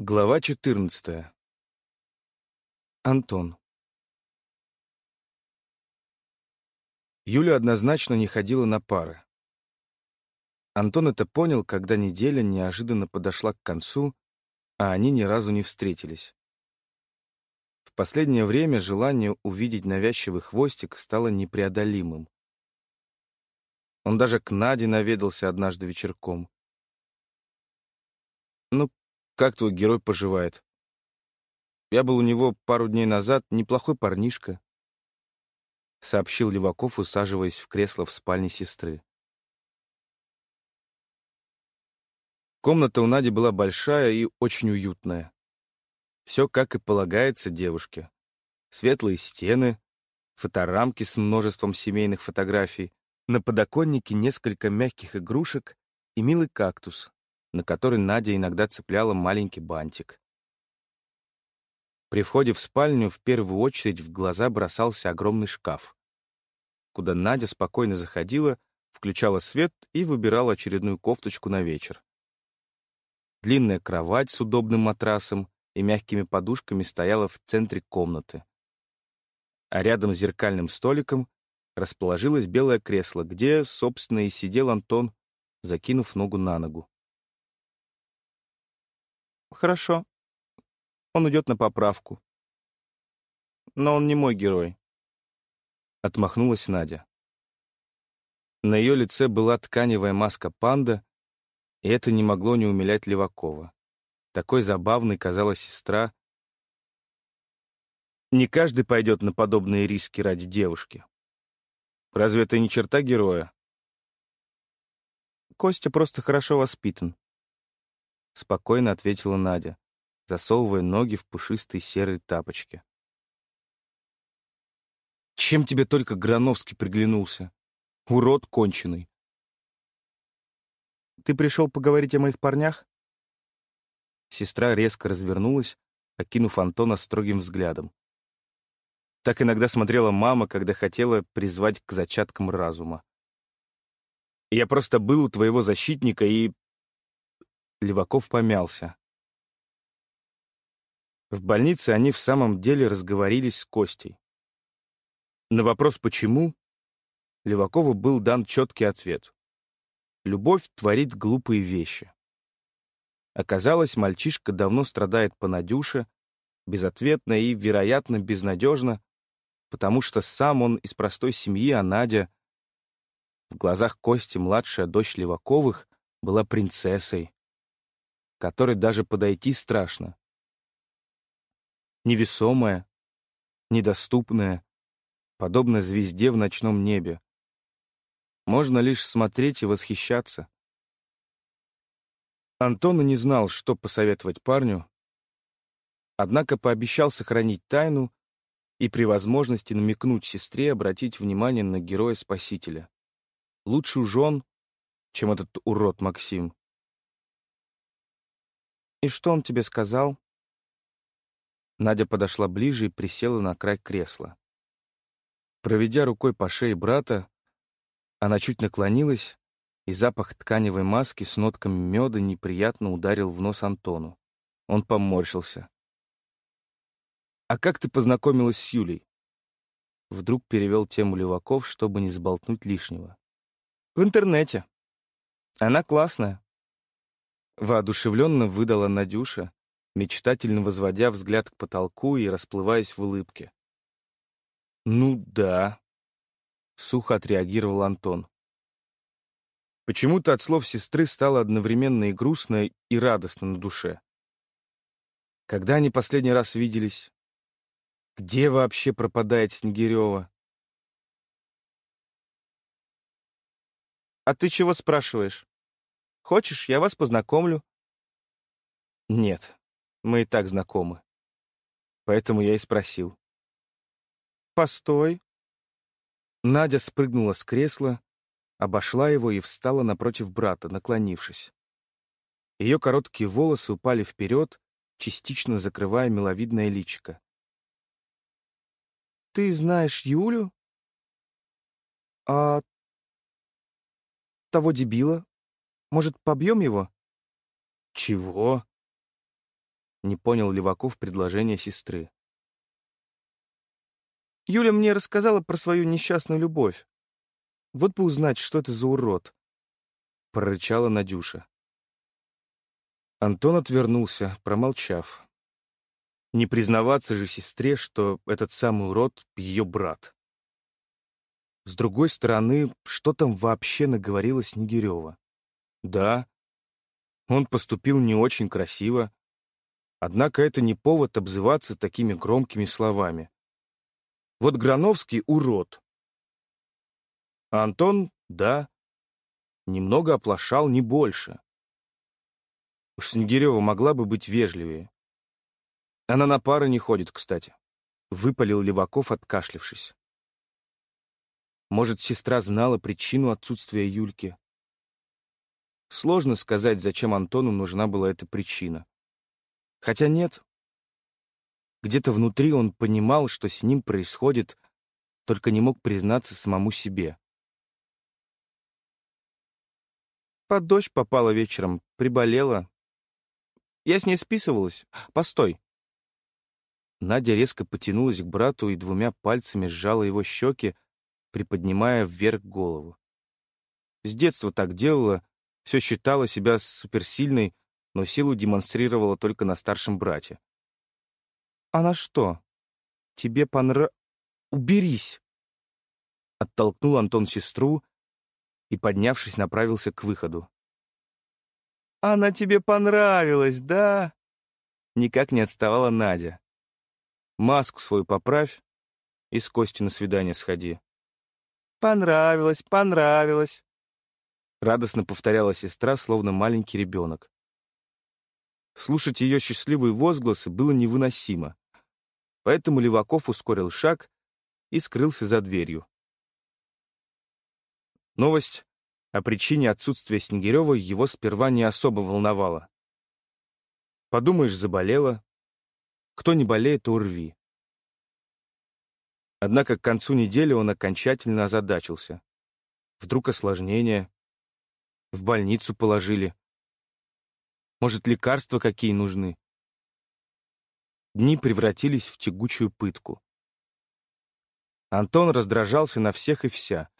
Глава 14. Антон. Юля однозначно не ходила на пары. Антон это понял, когда неделя неожиданно подошла к концу, а они ни разу не встретились. В последнее время желание увидеть навязчивый хвостик стало непреодолимым. Он даже к Наде наведался однажды вечерком. Ну, как твой герой поживает? Я был у него пару дней назад, неплохой парнишка, — сообщил Леваков, усаживаясь в кресло в спальне сестры. Комната у Нади была большая и очень уютная. Все как и полагается девушке. Светлые стены, фоторамки с множеством семейных фотографий, на подоконнике несколько мягких игрушек и милый кактус, на который Надя иногда цепляла маленький бантик. При входе в спальню в первую очередь в глаза бросался огромный шкаф, куда Надя спокойно заходила, включала свет и выбирала очередную кофточку на вечер. Длинная кровать с удобным матрасом и мягкими подушками стояла в центре комнаты. А рядом с зеркальным столиком расположилось белое кресло, где, собственно, и сидел Антон, закинув ногу на ногу. Хорошо. Он идет на поправку. Но он не мой герой. Отмахнулась Надя. На ее лице была тканевая маска панда, и это не могло не умилять Левакова. Такой забавной казалась сестра. Не каждый пойдет на подобные риски ради девушки. Разве это не черта героя? Костя просто хорошо воспитан. — спокойно ответила Надя, засовывая ноги в пушистые серые тапочки. «Чем тебе только Грановский приглянулся? Урод конченый!» «Ты пришел поговорить о моих парнях?» Сестра резко развернулась, окинув Антона строгим взглядом. Так иногда смотрела мама, когда хотела призвать к зачаткам разума. «Я просто был у твоего защитника и Леваков помялся. В больнице они в самом деле разговорились с Костей. На вопрос «почему?» Левакову был дан четкий ответ. Любовь творит глупые вещи. Оказалось, мальчишка давно страдает по Надюше, безответно и, вероятно, безнадежно, потому что сам он из простой семьи, а Надя... В глазах Кости младшая дочь Леваковых была принцессой, которой даже подойти страшно. Невесомая, недоступная, подобно звезде в ночном небе. Можно лишь смотреть и восхищаться. Антон не знал, что посоветовать парню, однако пообещал сохранить тайну и при возможности намекнуть сестре обратить внимание на героя-спасителя. Лучше уж он, чем этот урод Максим. «И что он тебе сказал?» Надя подошла ближе и присела на край кресла. Проведя рукой по шее брата, она чуть наклонилась, и запах тканевой маски с нотками меда неприятно ударил в нос Антону. Он поморщился. «А как ты познакомилась с Юлей?» Вдруг перевел тему Леваков, чтобы не сболтнуть лишнего. «В интернете. Она классная. Воодушевленно выдала Надюша, мечтательно возводя взгляд к потолку и расплываясь в улыбке. «Ну да», — сухо отреагировал Антон. Почему-то от слов сестры стало одновременно и грустно, и радостно на душе. Когда они последний раз виделись? Где вообще пропадает Снегирева? «А ты чего спрашиваешь?» Хочешь, я вас познакомлю?» «Нет, мы и так знакомы. Поэтому я и спросил». «Постой». Надя спрыгнула с кресла, обошла его и встала напротив брата, наклонившись. Ее короткие волосы упали вперед, частично закрывая миловидное личико. «Ты знаешь Юлю? А того дебила, может, побьем его?» «Чего?» не понял Леваков предложение сестры. Юля мне рассказала про свою несчастную любовь. Вот бы узнать, что это за урод. Прорычала Надюша. Антон отвернулся, промолчав. Не признаваться же сестре, что этот самый урод — ее брат. С другой стороны, что там вообще наговорила Снегирева? Да, он поступил не очень красиво, однако это не повод обзываться такими громкими словами. Вот Грановский — урод. А Антон — да, немного оплошал, не больше. Уж Снегирева могла бы быть вежливее. Она на пары не ходит, кстати. Выпалил Леваков, откашлившись. Может, сестра знала причину отсутствия Юльки? Сложно сказать, зачем Антону нужна была эта причина. Хотя нет, где-то внутри он понимал, что с ним происходит, только не мог признаться самому себе. Под дождь попала вечером, приболела. Я с ней списывалась. Постой. Надя резко потянулась к брату и двумя пальцами сжала его щеки, приподнимая вверх голову. С детства так делала, все считала себя суперсильной, но силу демонстрировала только на старшем брате. «Она что, тебе понра...» «Уберись!» Оттолкнул Антон сестру и, поднявшись, направился к выходу. «Она тебе понравилась, да?» Никак не отставала Надя. «Маску свою поправь и с Костей на свидание сходи». «Понравилось, понравилось», — радостно повторяла сестра, словно маленький ребенок. Слушать ее счастливые возгласы было невыносимо. Поэтому Леваков ускорил шаг и скрылся за дверью. Новость о причине отсутствия Снегирева его сперва не особо волновала. Подумаешь, заболела. Кто не болеет, урви. Однако к концу недели он окончательно озадачился. Вдруг осложнение. В больницу положили. Может, лекарства какие нужны? Дни превратились в тягучую пытку. Антон раздражался на всех и вся.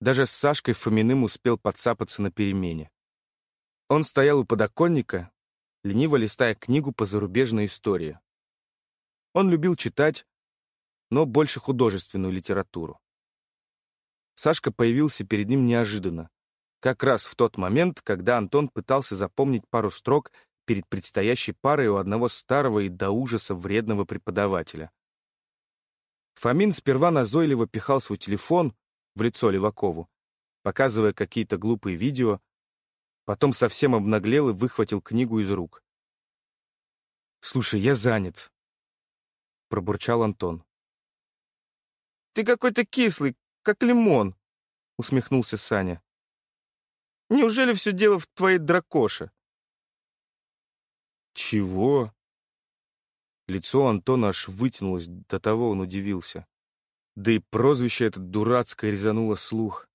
Даже с Сашкой Фоминым успел подцапаться на перемене. Он стоял у подоконника, лениво листая книгу по зарубежной истории. Он любил читать, но больше художественную литературу. Сашка появился перед ним неожиданно, как раз в тот момент, когда Антон пытался запомнить пару строк перед предстоящей парой у одного старого и до ужаса вредного преподавателя. Фомин сперва назойливо пихал свой телефон в лицо Левакову, показывая какие-то глупые видео, потом совсем обнаглел и выхватил книгу из рук. «Слушай, я занят», — пробурчал Антон. «Ты какой-то кислый, как лимон», — усмехнулся Саня. Неужели все дело в твоей дракоше?» «Чего?» Лицо Антона аж вытянулось, до того он удивился. Да и прозвище это дурацкое резануло слух.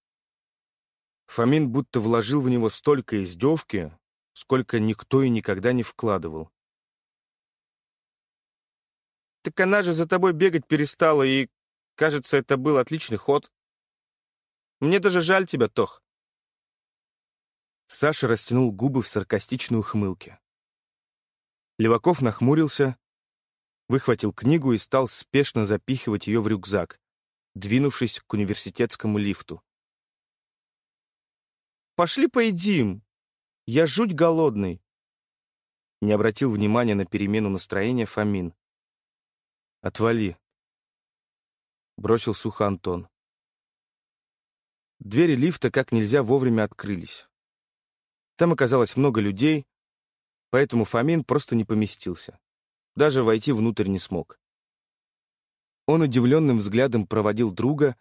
Фомин будто вложил в него столько издевки, сколько никто и никогда не вкладывал. «Так она же за тобой бегать перестала, и, кажется, это был отличный ход. Мне даже жаль тебя, Тох. Саша растянул губы в саркастичной ухмылке. Леваков нахмурился, выхватил книгу и стал спешно запихивать ее в рюкзак, двинувшись к университетскому лифту. «Пошли поедим! Я жуть голодный!» Не обратил внимания на перемену настроения Фомин. «Отвали!» Бросил сухо Антон. Двери лифта как нельзя вовремя открылись. Там оказалось много людей, поэтому Фомин просто не поместился. Даже войти внутрь не смог. Он удивленным взглядом проводил друга,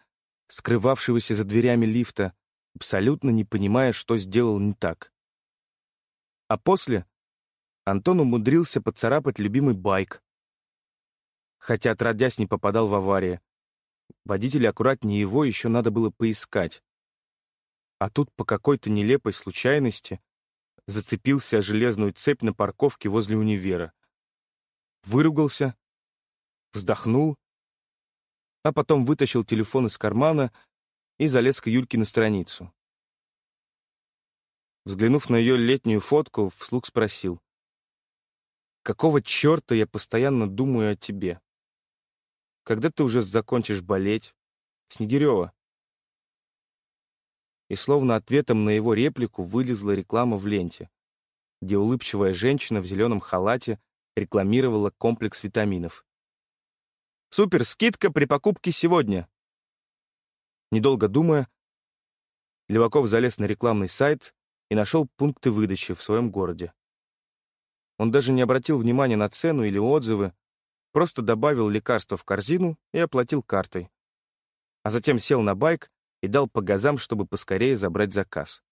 скрывавшегося за дверями лифта, абсолютно не понимая, что сделал не так. А после Антон умудрился поцарапать любимый байк. Хотя, отродясь, не попадал в аварию. Водителя аккуратнее его еще надо было поискать. А тут по какой-то нелепой случайности зацепился о железную цепь на парковке возле универа, выругался, вздохнул, а потом вытащил телефон из кармана и залез к Юльке на страницу. Взглянув на ее летнюю фотку, вслух спросил. «Какого черта я постоянно думаю о тебе? Когда ты уже закончишь болеть? Снегирева?» И словно ответом на его реплику вылезла реклама в ленте, где улыбчивая женщина в зеленом халате рекламировала комплекс витаминов. «Супер скидка при покупке сегодня!» Недолго думая, Леваков залез на рекламный сайт и нашел пункты выдачи в своем городе. Он даже не обратил внимания на цену или отзывы, просто добавил лекарство в корзину и оплатил картой. А затем сел на байк и дал по газам, чтобы поскорее забрать заказ.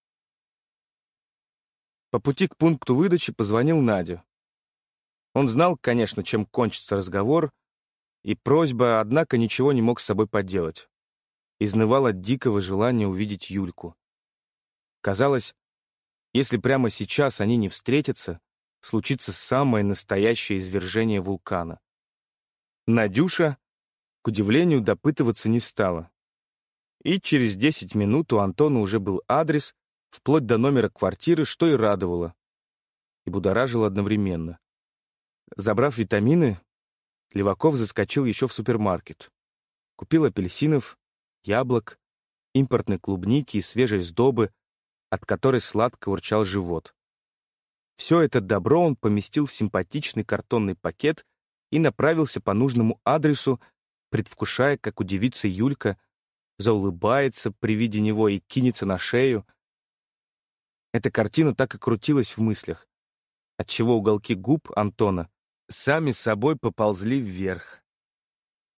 По пути к пункту выдачи позвонил Надя. Он знал, конечно, чем кончится разговор, и просьба, однако, ничего не мог с собой поделать. Изнывал от дикого желания увидеть Юльку. Казалось, если прямо сейчас они не встретятся, случится самое настоящее извержение вулкана. Надюша, к удивлению, допытываться не стала. И через 10 минут у Антона уже был адрес, вплоть до номера квартиры, что и радовало. И будоражило одновременно. Забрав витамины, Леваков заскочил еще в супермаркет. Купил апельсинов, яблок, импортной клубники и свежей сдобы, от которой сладко урчал живот. Все это добро он поместил в симпатичный картонный пакет и направился по нужному адресу, предвкушая, как удивится Юлька, заулыбается при виде него и кинется на шею. Эта картина так и крутилась в мыслях, отчего уголки губ Антона сами собой поползли вверх.